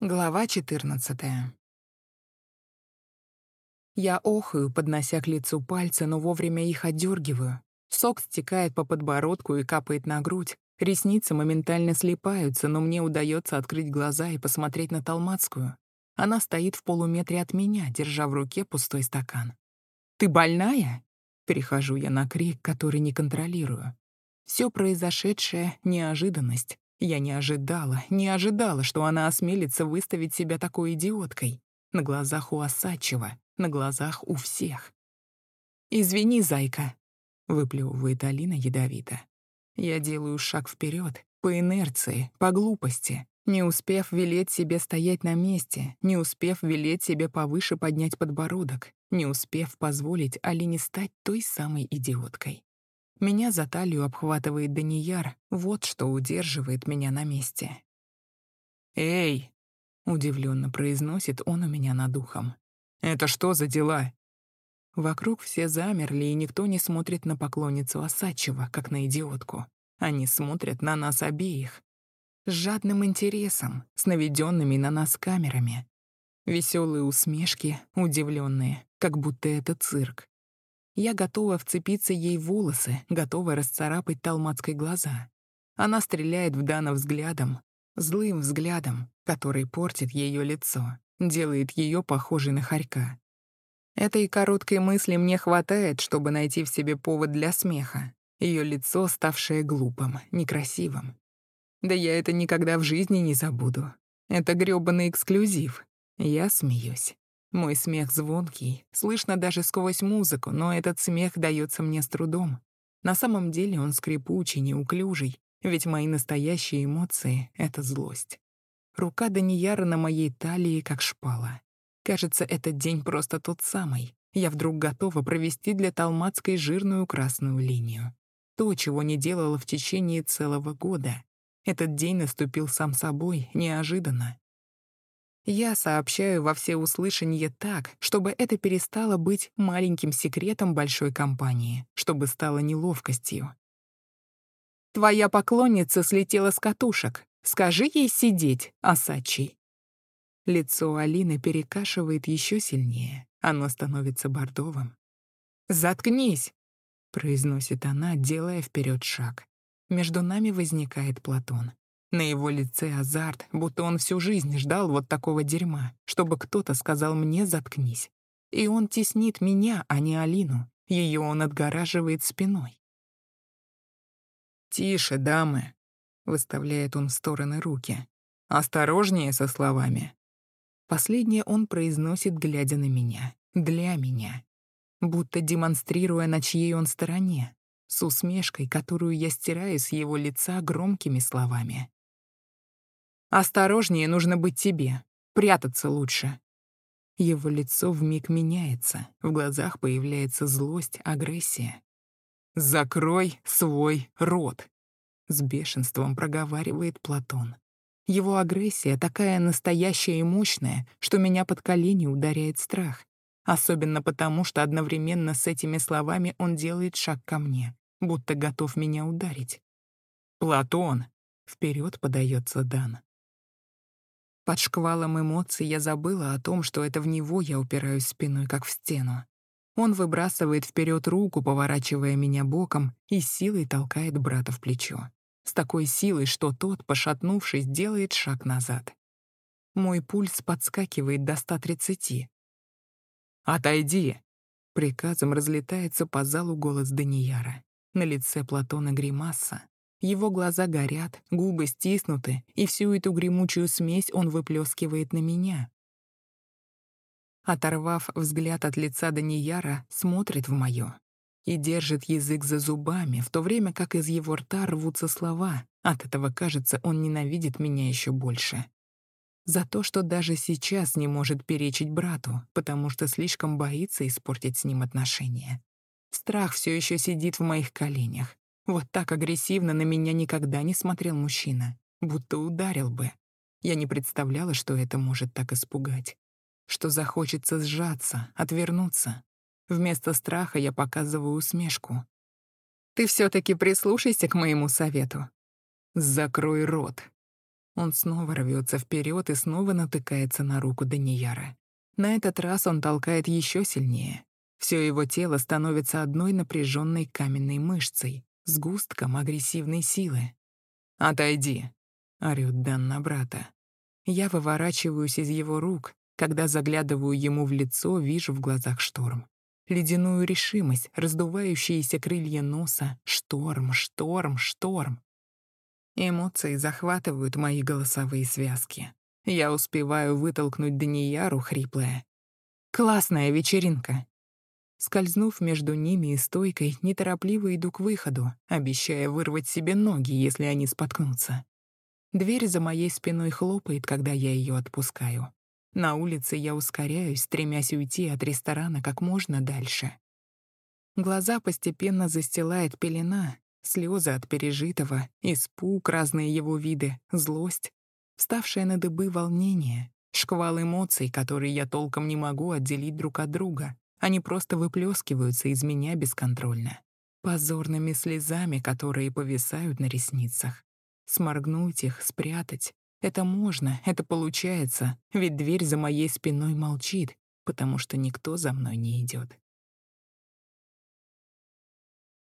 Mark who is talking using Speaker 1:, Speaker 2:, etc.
Speaker 1: Глава 14. Я охаю, поднося к лицу пальцы, но вовремя их отдергиваю. Сок стекает по подбородку и капает на грудь. Ресницы моментально слипаются, но мне удается открыть глаза и посмотреть на Талмацкую. Она стоит в полуметре от меня, держа в руке пустой стакан. «Ты больная?» Перехожу я на крик, который не контролирую. Все произошедшее — неожиданность. Я не ожидала, не ожидала, что она осмелится выставить себя такой идиоткой. На глазах у Осадчева, на глазах у всех. «Извини, зайка», — выплевывает Алина ядовито. Я делаю шаг вперед, по инерции, по глупости, не успев велеть себе стоять на месте, не успев велеть себе повыше поднять подбородок, не успев позволить Алине стать той самой идиоткой. Меня за талию обхватывает Данияр, вот что удерживает меня на месте. «Эй!» — удивленно произносит он у меня над ухом. «Это что за дела?» Вокруг все замерли, и никто не смотрит на поклонницу Осадчева, как на идиотку. Они смотрят на нас обеих. С жадным интересом, с наведенными на нас камерами. Веселые усмешки, удивленные, как будто это цирк. Я готова вцепиться ей в волосы, готова расцарапать талмацкой глаза. Она стреляет в Дана взглядом, злым взглядом, который портит ее лицо, делает ее похожей на хорька. Этой короткой мысли мне хватает, чтобы найти в себе повод для смеха. Ее лицо, ставшее глупым, некрасивым. Да я это никогда в жизни не забуду. Это грёбаный эксклюзив. Я смеюсь. Мой смех звонкий, слышно даже сквозь музыку, но этот смех дается мне с трудом. На самом деле он скрипучий, неуклюжий, ведь мои настоящие эмоции — это злость. Рука Данияра на моей талии, как шпала. Кажется, этот день просто тот самый. Я вдруг готова провести для Талмацкой жирную красную линию. То, чего не делала в течение целого года. Этот день наступил сам собой, неожиданно. Я сообщаю во всеуслышание так, чтобы это перестало быть маленьким секретом большой компании, чтобы стало неловкостью. «Твоя поклонница слетела с катушек. Скажи ей сидеть, Асачи». Лицо Алины перекашивает еще сильнее. Оно становится бордовым. «Заткнись!» — произносит она, делая вперед шаг. Между нами возникает Платон. На его лице азарт, будто он всю жизнь ждал вот такого дерьма, чтобы кто-то сказал мне «заткнись». И он теснит меня, а не Алину. Ее он отгораживает спиной. «Тише, дамы», — выставляет он в стороны руки. «Осторожнее со словами». Последнее он произносит, глядя на меня. Для меня. Будто демонстрируя, на чьей он стороне. С усмешкой, которую я стираю с его лица громкими словами. Осторожнее нужно быть тебе. Прятаться лучше. Его лицо вмиг меняется, в глазах появляется злость, агрессия. «Закрой свой рот!» С бешенством проговаривает Платон. Его агрессия такая настоящая и мощная, что меня под колени ударяет страх. Особенно потому, что одновременно с этими словами он делает шаг ко мне, будто готов меня ударить. «Платон!» — вперед подается Дан. Под шквалом эмоций я забыла о том, что это в него я упираюсь спиной, как в стену. Он выбрасывает вперед руку, поворачивая меня боком, и силой толкает брата в плечо. С такой силой, что тот, пошатнувшись, делает шаг назад. Мой пульс подскакивает до 130. «Отойди!» Приказом разлетается по залу голос Данияра. На лице Платона гримаса, его глаза горят, губы стиснуты, и всю эту гремучую смесь он выплескивает на меня. Оторвав взгляд от лица Данияра, смотрит в моё и держит язык за зубами, в то время как из его рта рвутся слова. От этого, кажется, он ненавидит меня еще больше. За то, что даже сейчас не может перечить брату, потому что слишком боится испортить с ним отношения. Страх все еще сидит в моих коленях. Вот так агрессивно на меня никогда не смотрел мужчина, будто ударил бы. Я не представляла, что это может так испугать. Что захочется сжаться, отвернуться. Вместо страха я показываю усмешку. «Ты все таки прислушайся к моему совету. Закрой рот». Он снова рвется вперед и снова натыкается на руку Данияра. На этот раз он толкает еще сильнее. Все его тело становится одной напряженной каменной мышцей, сгустком агрессивной силы. «Отойди», — орёт Дан на брата. Я выворачиваюсь из его рук, когда заглядываю ему в лицо, вижу в глазах шторм. Ледяную решимость, раздувающиеся крылья носа. Шторм, шторм, шторм. Эмоции захватывают мои голосовые связки. Я успеваю вытолкнуть Данияру хриплое. «Классная вечеринка!» Скользнув между ними и стойкой, неторопливо иду к выходу, обещая вырвать себе ноги, если они споткнутся. Дверь за моей спиной хлопает, когда я ее отпускаю. На улице я ускоряюсь, стремясь уйти от ресторана как можно дальше. Глаза постепенно застилает пелена, слезы от пережитого, испуг, разные его виды, злость, вставшее на дыбы волнение, шквал эмоций, которые я толком не могу отделить друг от друга. Они просто выплескиваются из меня бесконтрольно. Позорными слезами, которые повисают на ресницах. Сморгнуть их, спрятать, это можно, это получается, ведь дверь за моей спиной молчит, потому что никто за мной не идет.